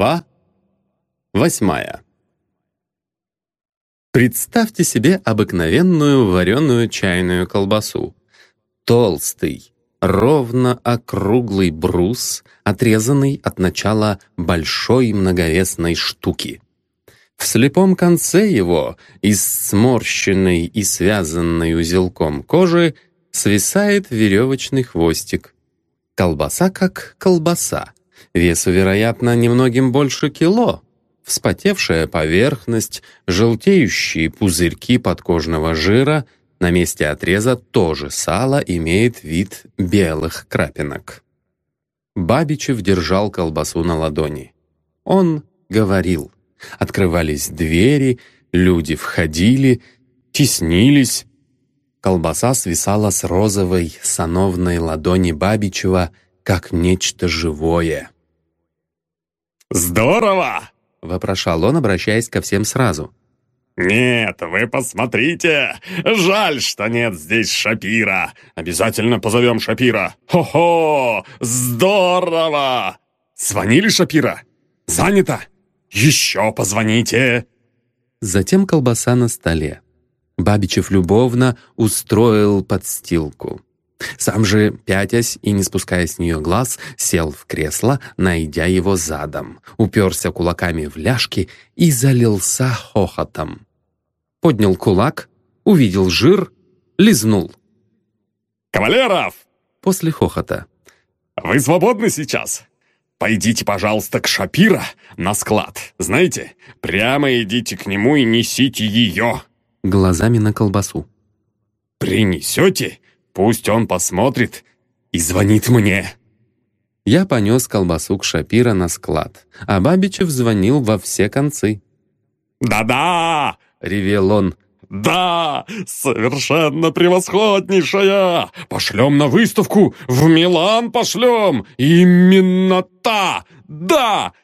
Глава восьмая. Представьте себе обыкновенную вареную чайную колбасу. Толстый, ровно округлый брус, отрезанный от начала большой многовесной штуки. В слепом конце его, из сморщенной и связанной узелком кожи, свисает веревочный хвостик. Колбаса как колбаса. Весу, вероятно, немногим больше кило. Вспотевшая поверхность, желтеющие пузырьки подкожного жира, на месте отреза тоже сало имеет вид белых крапинок. Бабичев держал колбасу на ладони. Он говорил. Открывались двери, люди входили, теснились. Колбаса свисала с розовой сановной ладони Бабичева, как нечто живое. «Здорово!» — вопрошал он, обращаясь ко всем сразу. «Нет, вы посмотрите! Жаль, что нет здесь Шапира! Обязательно позовем Шапира! Хо-хо! Здорово! Звонили Шапира? Занято? Еще позвоните!» Затем колбаса на столе. Бабичев любовно устроил подстилку. Сам же, пятясь и не спуская с нее глаз, сел в кресло, найдя его задом, уперся кулаками в ляжки и залился хохотом. Поднял кулак, увидел жир, лизнул. «Кавалеров!» После хохота. «Вы свободны сейчас? Пойдите, пожалуйста, к Шапира на склад. Знаете, прямо идите к нему и несите ее!» Глазами на колбасу. «Принесете?» Пусть он посмотрит и звонит мне». Я понес колбасу к Шапира на склад, а Бабичев звонил во все концы. «Да-да!» — ревел он. «Да, совершенно превосходнейшая! Пошлем на выставку, в Милан пошлем! Именно та! Да!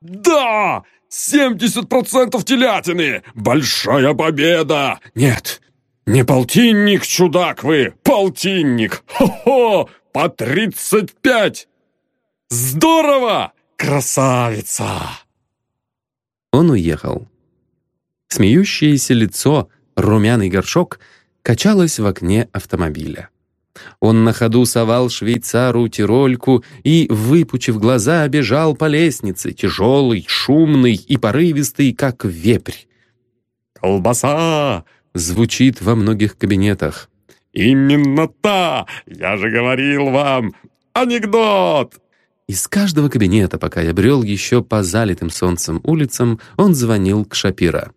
Да! 70% телятины! Большая победа! Нет, «Не полтинник, чудак вы! Полтинник! Хо-хо! По тридцать пять! Здорово! Красавица!» Он уехал. Смеющееся лицо, румяный горшок, качалось в окне автомобиля. Он на ходу совал швейцару тирольку и, выпучив глаза, бежал по лестнице, тяжелый, шумный и порывистый, как вепрь. «Колбаса! Звучит во многих кабинетах. «Именно та! Я же говорил вам! Анекдот!» Из каждого кабинета, пока я брел еще по залитым солнцем улицам, он звонил к Шапира.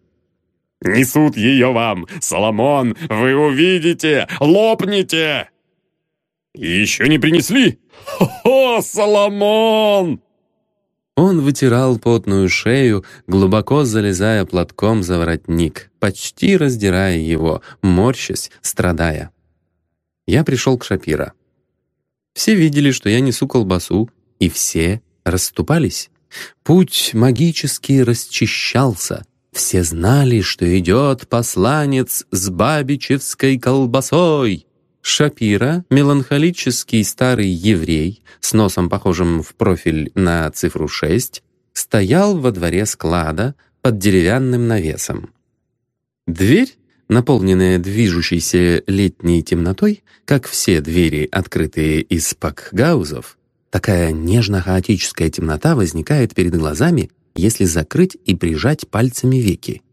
«Несут ее вам! Соломон, вы увидите! Лопните!» «Еще не принесли? Хо-хо, Соломон!» Он вытирал потную шею, глубоко залезая платком за воротник, почти раздирая его, морщась, страдая. Я пришел к Шапира. Все видели, что я несу колбасу, и все расступались. Путь магически расчищался. Все знали, что идет посланец с бабичевской колбасой. Шапира, меланхолический старый еврей, с носом похожим в профиль на цифру 6, стоял во дворе склада под деревянным навесом. Дверь, наполненная движущейся летней темнотой, как все двери, открытые из пакгаузов, такая нежно-хаотическая темнота возникает перед глазами, если закрыть и прижать пальцами веки,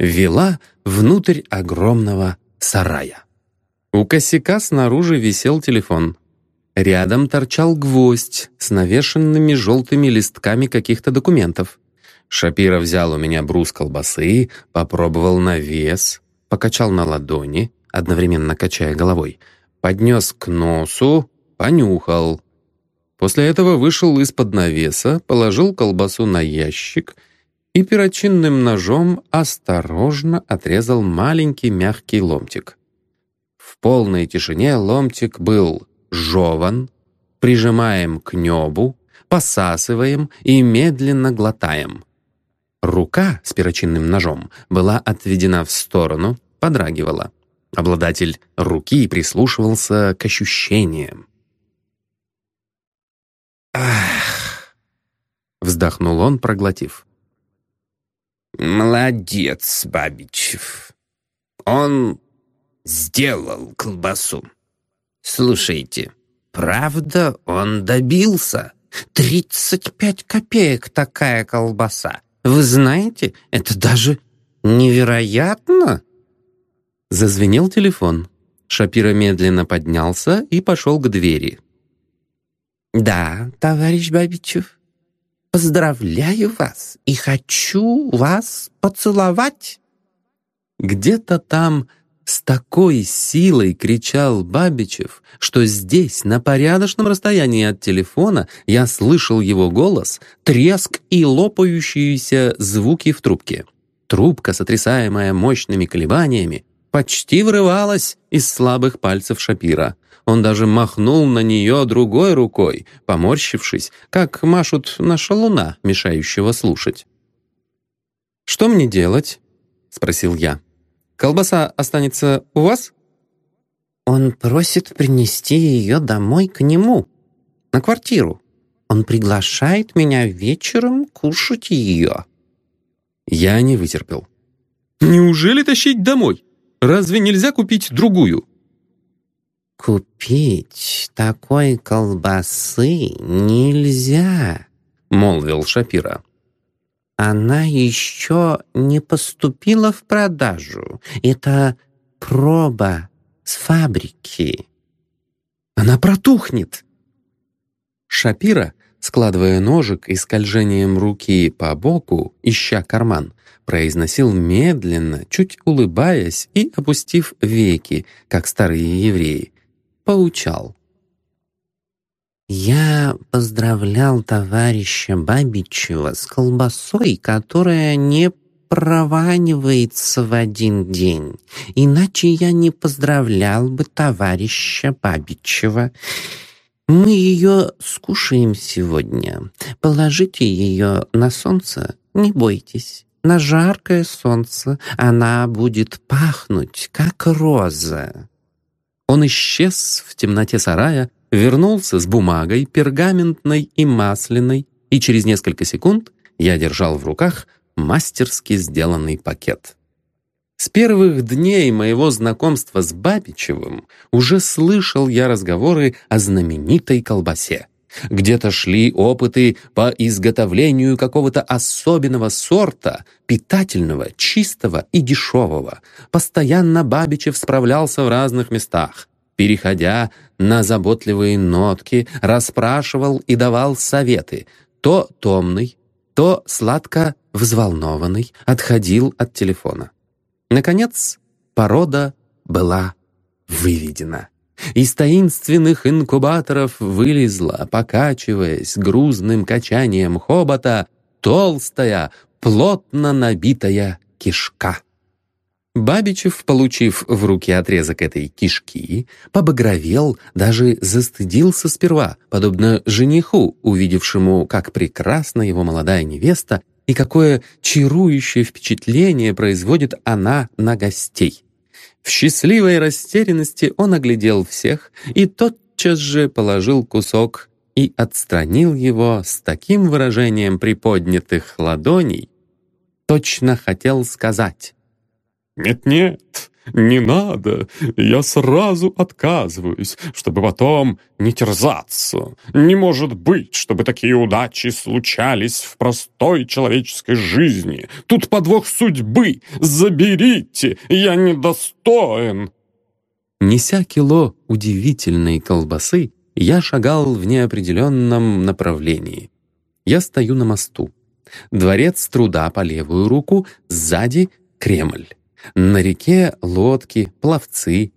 вела внутрь огромного сарая. У косяка снаружи висел телефон. Рядом торчал гвоздь с навешенными желтыми листками каких-то документов. Шапира взял у меня брус колбасы, попробовал на вес, покачал на ладони, одновременно качая головой, поднес к носу, понюхал. После этого вышел из-под навеса, положил колбасу на ящик и перочинным ножом осторожно отрезал маленький мягкий ломтик. Полной тишине ломтик был жеван, прижимаем к небу, посасываем и медленно глотаем. Рука с перочинным ножом была отведена в сторону, подрагивала. Обладатель руки прислушивался к ощущениям. Ах! Вздохнул он, проглотив. «Молодец, Бабичев. Он сделал колбасу. Слушайте, правда, он добился. Тридцать пять копеек такая колбаса. Вы знаете, это даже невероятно!» Зазвенел телефон. Шапира медленно поднялся и пошел к двери. «Да, товарищ Бабичев, поздравляю вас и хочу вас поцеловать!» Где-то там с такой силой кричал Бабичев, что здесь, на порядочном расстоянии от телефона, я слышал его голос, треск и лопающиеся звуки в трубке. Трубка, сотрясаемая мощными колебаниями, почти вырывалась из слабых пальцев Шапира. Он даже махнул на нее другой рукой, поморщившись, как машут на шалуна, мешающего слушать. «Что мне делать?» — спросил я. «Колбаса останется у вас?» «Он просит принести ее домой к нему, на квартиру. Он приглашает меня вечером кушать ее». Я не вытерпел. «Неужели тащить домой?» Разве нельзя купить другую?» «Купить такой колбасы нельзя», — молвил Шапира. «Она еще не поступила в продажу. Это проба с фабрики». «Она протухнет!» Шапира, складывая ножик и скольжением руки по боку, ища карман, произносил медленно, чуть улыбаясь и опустив веки, как старые евреи. Поучал. «Я поздравлял товарища Бабичева с колбасой, которая не прованивается в один день. Иначе я не поздравлял бы товарища Бабичева. Мы ее скушаем сегодня. Положите ее на солнце, не бойтесь на жаркое солнце она будет пахнуть, как роза». Он исчез в темноте сарая, вернулся с бумагой, пергаментной и масляной, и через несколько секунд я держал в руках мастерски сделанный пакет. С первых дней моего знакомства с Бабичевым уже слышал я разговоры о знаменитой колбасе. Где-то шли опыты по изготовлению какого-то особенного сорта, питательного, чистого и дешевого. Постоянно Бабичев справлялся в разных местах. Переходя на заботливые нотки, расспрашивал и давал советы. То томный, то сладко взволнованный, отходил от телефона. Наконец, порода была выведена. Из таинственных инкубаторов вылезла, покачиваясь грузным качанием хобота, толстая, плотно набитая кишка. Бабичев, получив в руки отрезок этой кишки, побагровел, даже застыдился сперва, подобно жениху, увидевшему, как прекрасна его молодая невеста и какое чарующее впечатление производит она на гостей. В счастливой растерянности он оглядел всех и тотчас же положил кусок и отстранил его с таким выражением приподнятых ладоней, точно хотел сказать «Нет-нет, не надо, я сразу отказываюсь, чтобы потом не терзаться. Не может быть, чтобы такие удачи случались в простой человеческой жизни. Тут подвох судьбы. Заберите, я недостоин». Неся кило удивительной колбасы, я шагал в неопределенном направлении. Я стою на мосту. Дворец труда по левую руку, сзади — Кремль. На реке лодки, пловцы.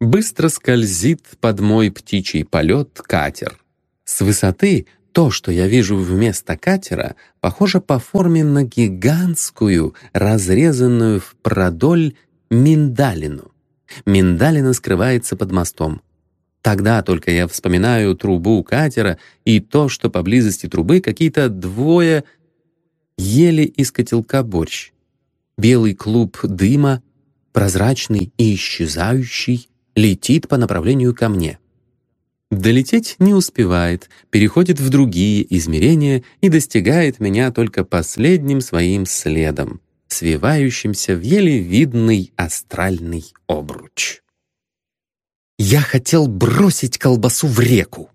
Быстро скользит под мой птичий полет катер. С высоты то, что я вижу вместо катера, похоже по форме на гигантскую, разрезанную в продоль миндалину. Миндалина скрывается под мостом. Тогда только я вспоминаю трубу катера и то, что поблизости трубы какие-то двое ели из котелка борщ. Белый клуб дыма, прозрачный и исчезающий, летит по направлению ко мне. Долететь не успевает, переходит в другие измерения и достигает меня только последним своим следом, свивающимся в еле видный астральный обруч. Я хотел бросить колбасу в реку.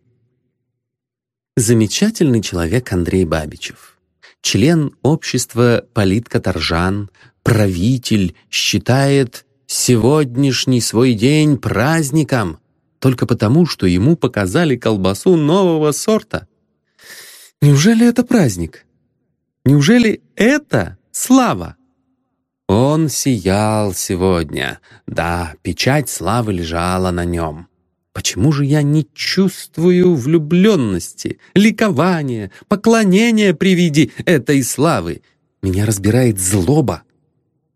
Замечательный человек Андрей Бабичев. Член общества политкоторжан, правитель, считает сегодняшний свой день праздником только потому, что ему показали колбасу нового сорта. Неужели это праздник? Неужели это слава? Он сиял сегодня. Да, печать славы лежала на нем. Почему же я не чувствую влюбленности, ликования, поклонения при виде этой славы? Меня разбирает злоба.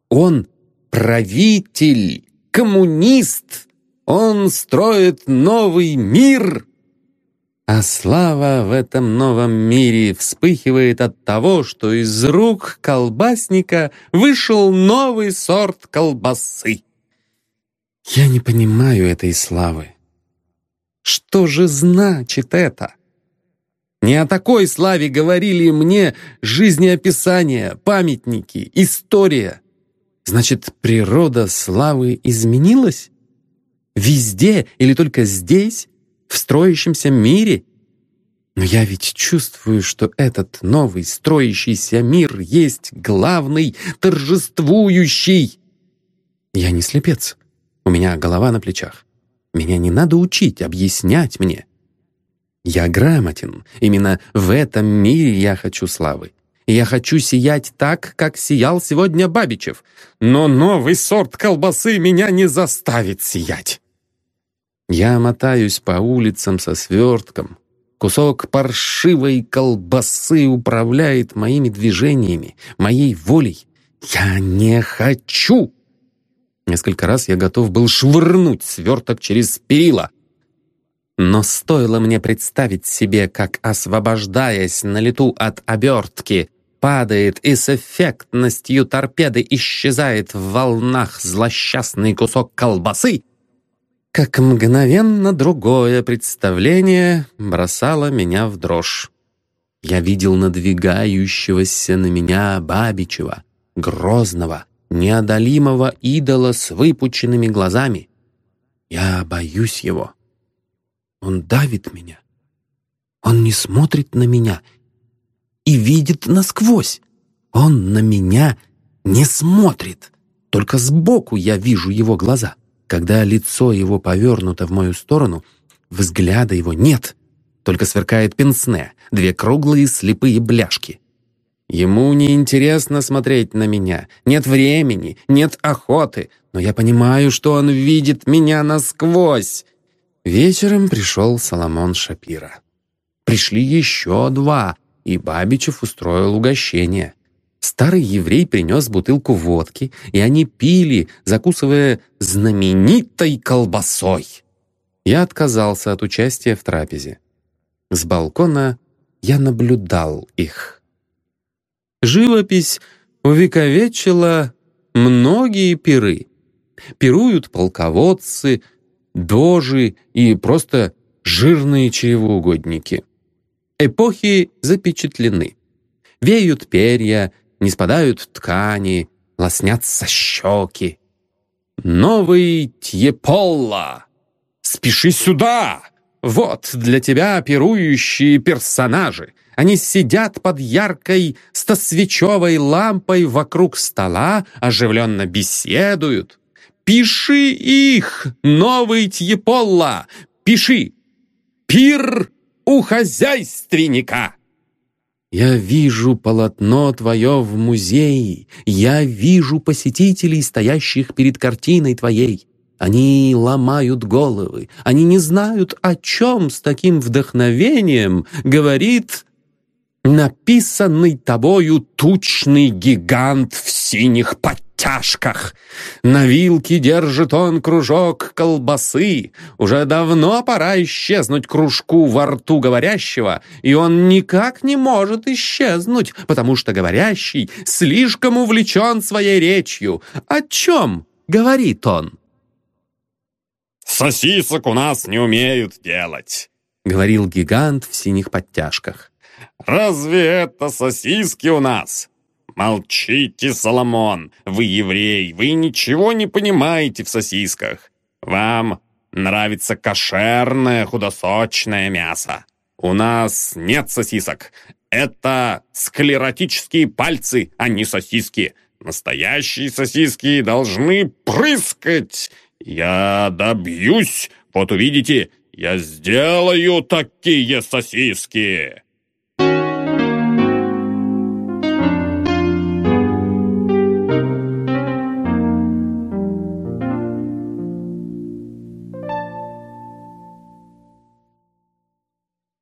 Он правитель, коммунист. Он строит новый мир. А слава в этом новом мире вспыхивает от того, что из рук колбасника вышел новый сорт колбасы. Я не понимаю этой славы. Что же значит это? Не о такой славе говорили мне жизнеописания, памятники, история. Значит, природа славы изменилась? Везде или только здесь? в строящемся мире. Но я ведь чувствую, что этот новый строящийся мир есть главный, торжествующий. Я не слепец. У меня голова на плечах. Меня не надо учить, объяснять мне. Я грамотен. Именно в этом мире я хочу славы. Я хочу сиять так, как сиял сегодня Бабичев. Но новый сорт колбасы меня не заставит сиять. Я мотаюсь по улицам со свертком. Кусок паршивой колбасы управляет моими движениями, моей волей. Я не хочу! Несколько раз я готов был швырнуть сверток через перила. Но стоило мне представить себе, как, освобождаясь на лету от обертки, падает и с эффектностью торпеды исчезает в волнах злосчастный кусок колбасы, как мгновенно другое представление бросало меня в дрожь. Я видел надвигающегося на меня Бабичева, грозного, неодолимого идола с выпученными глазами. Я боюсь его. Он давит меня. Он не смотрит на меня и видит насквозь. Он на меня не смотрит. Только сбоку я вижу его глаза. Когда лицо его повернуто в мою сторону, взгляда его нет, только сверкает пенсне, две круглые слепые бляшки. Ему не интересно смотреть на меня, нет времени, нет охоты, но я понимаю, что он видит меня насквозь. Вечером пришел Соломон Шапира. Пришли еще два, и Бабичев устроил угощение. Старый еврей принес бутылку водки, и они пили, закусывая знаменитой колбасой. Я отказался от участия в трапезе. С балкона я наблюдал их. Живопись увековечила многие пиры. Пируют полководцы, дожи и просто жирные чревоугодники. Эпохи запечатлены. Веют перья, не спадают ткани, лоснятся щеки. «Новый Тьеполла! Спеши сюда! Вот для тебя пирующие персонажи!» Они сидят под яркой стосвечевой лампой вокруг стола, оживленно беседуют. «Пиши их, новый Тьеполла! Пиши! Пир у хозяйственника!» Я вижу полотно твое в музее, я вижу посетителей, стоящих перед картиной твоей. Они ломают головы, они не знают, о чем с таким вдохновением говорит написанный тобою тучный гигант в синих подтяжках. На вилке держит он кружок колбасы. Уже давно пора исчезнуть кружку во рту говорящего, и он никак не может исчезнуть, потому что говорящий слишком увлечен своей речью. О чем говорит он? Сосисок у нас не умеют делать», — говорил гигант в синих подтяжках. «Разве это сосиски у нас? Молчите, Соломон, вы еврей, вы ничего не понимаете в сосисках. Вам нравится кошерное худосочное мясо. У нас нет сосисок. Это склеротические пальцы, а не сосиски. Настоящие сосиски должны прыскать. Я добьюсь, вот увидите, я сделаю такие сосиски.